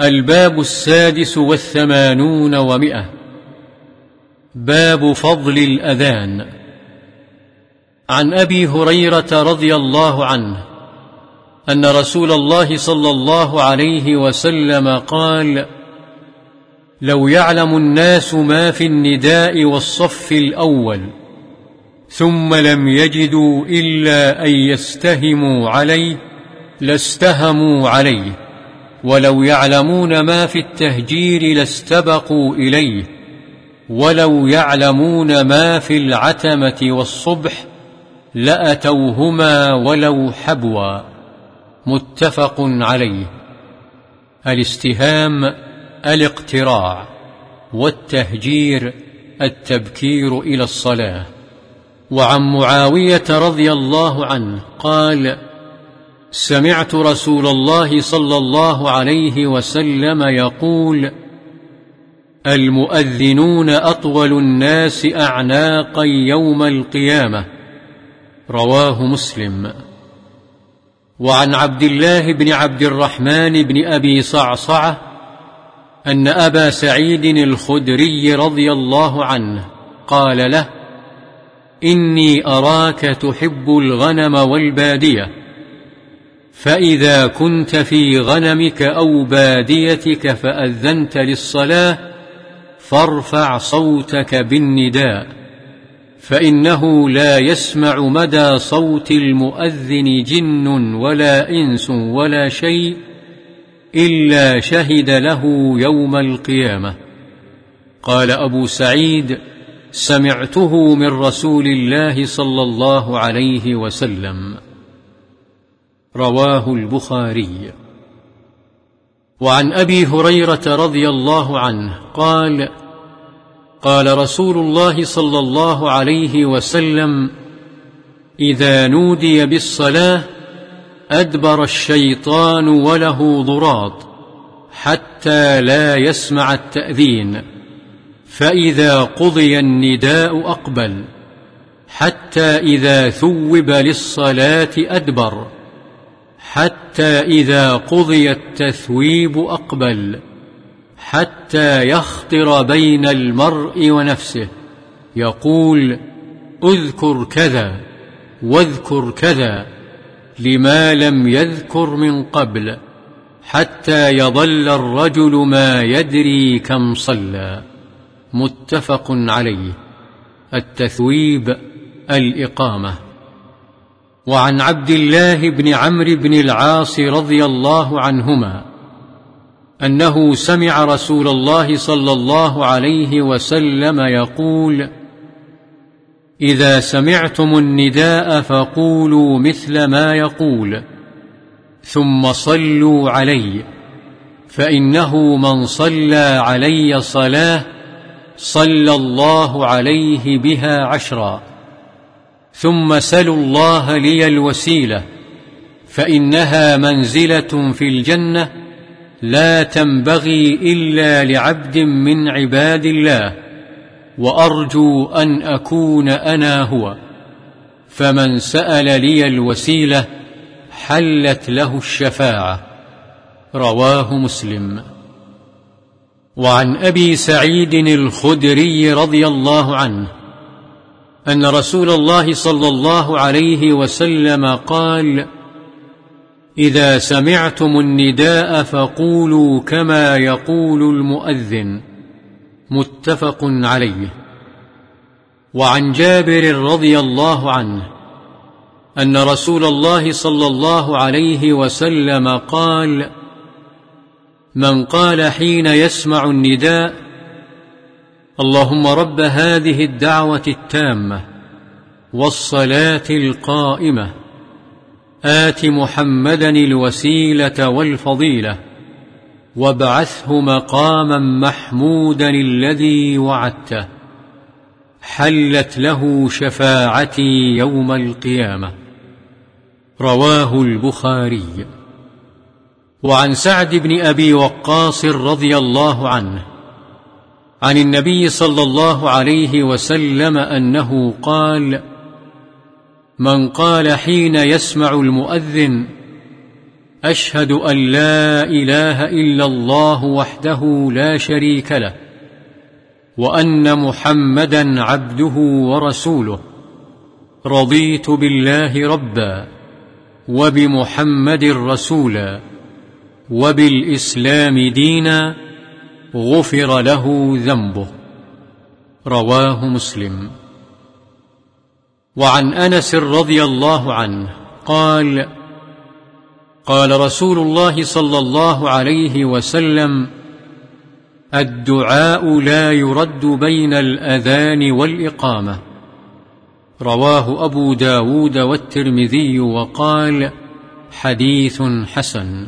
الباب السادس والثمانون ومئة. باب فضل الأذان. عن أبي هريرة رضي الله عنه أن رسول الله صلى الله عليه وسلم قال لو يعلم الناس ما في النداء والصف الأول ثم لم يجدوا إلا أن يستهموا عليه لاستهموا عليه. ولو يعلمون ما في التهجير لاستبقوا إليه. ولو يعلمون ما في العتمة والصبح لأتوهما ولو حبوا. متفق عليه. الاستهام الاقتراع والتهجير التبكير إلى الصلاة. وعن معاوية رضي الله عنه قال سمعت رسول الله صلى الله عليه وسلم يقول المؤذنون أطول الناس أعناقا يوم القيامة. رواه مسلم. وعن عبد الله بن عبد الرحمن بن أبي صعصعة أن أبا سعيد الخدري رضي الله عنه قال له إني أراك تحب الغنم والبادية. فإذا كنت في غنمك أو باديتك فأذنت للصلاة فارفع صوتك بالنداء فإنه لا يسمع مدى صوت المؤذن جن ولا إنس ولا شيء إلا شهد له يوم القيامة. قال أبو سعيد سمعته من رسول الله صلى الله عليه وسلم. رواه البخاري. وعن أبي هريرة رضي الله عنه قال قال رسول الله صلى الله عليه وسلم إذا نودي بالصلاة أدبر الشيطان وله ضراط حتى لا يسمع التأذين فإذا قضي النداء أقبل حتى إذا ثوب للصلاة أدبر حتى إذا قضي التثويب أقبل حتى يخطر بين المرء ونفسه يقول اذكر كذا واذكر كذا لما لم يذكر من قبل حتى يظل الرجل ما يدري كم صلى. متفق عليه. التثويب الإقامة. وعن عبد الله بن عمرو بن العاص رضي الله عنهما أنه سمع رسول الله صلى الله عليه وسلم يقول إذا سمعتم النداء فقولوا مثل ما يقول ثم صلوا علي فإنه من صلى علي صلاة صلى الله عليه بها عشرا. ثم سلوا الله لي الوسيلة فإنها منزلة في الجنة لا تنبغي إلا لعبد من عباد الله وأرجو أن أكون أنا هو. فمن سأل لي الوسيلة حلت له الشفاعة. رواه مسلم. وعن أبي سعيد الخدري رضي الله عنه أن رسول الله صلى الله عليه وسلم قال إذا سمعتم النداء فقولوا كما يقول المؤذن متفق عليه. وعن جابر رضي الله عنه أن رسول الله صلى الله عليه وسلم قال من قال حين يسمع النداء اللهم رب هذه الدعوة التامة والصلاة القائمة. آت محمدا الوسيلة والفضيلة وابعثه مقاما محمودا الذي وعدته. حلت له شفاعتي يوم القيامة. رواه البخاري. وعن سعد بن أبي وقاص رضي الله عنه عن النبي صلى الله عليه وسلم أنه قال من قال حين يسمع المؤذن أشهد أن لا إله إلا الله وحده لا شريك له وأن محمدا عبده ورسوله رضيت بالله ربا وبمحمد رسولا وبالإسلام دينا غفر له ذنبه. رواه مسلم. وعن أنس رضي الله عنه قال قال رسول الله صلى الله عليه وسلم الدعاء لا يرد بين الأذان والإقامة. رواه أبو داود والترمذي وقال حديث حسن.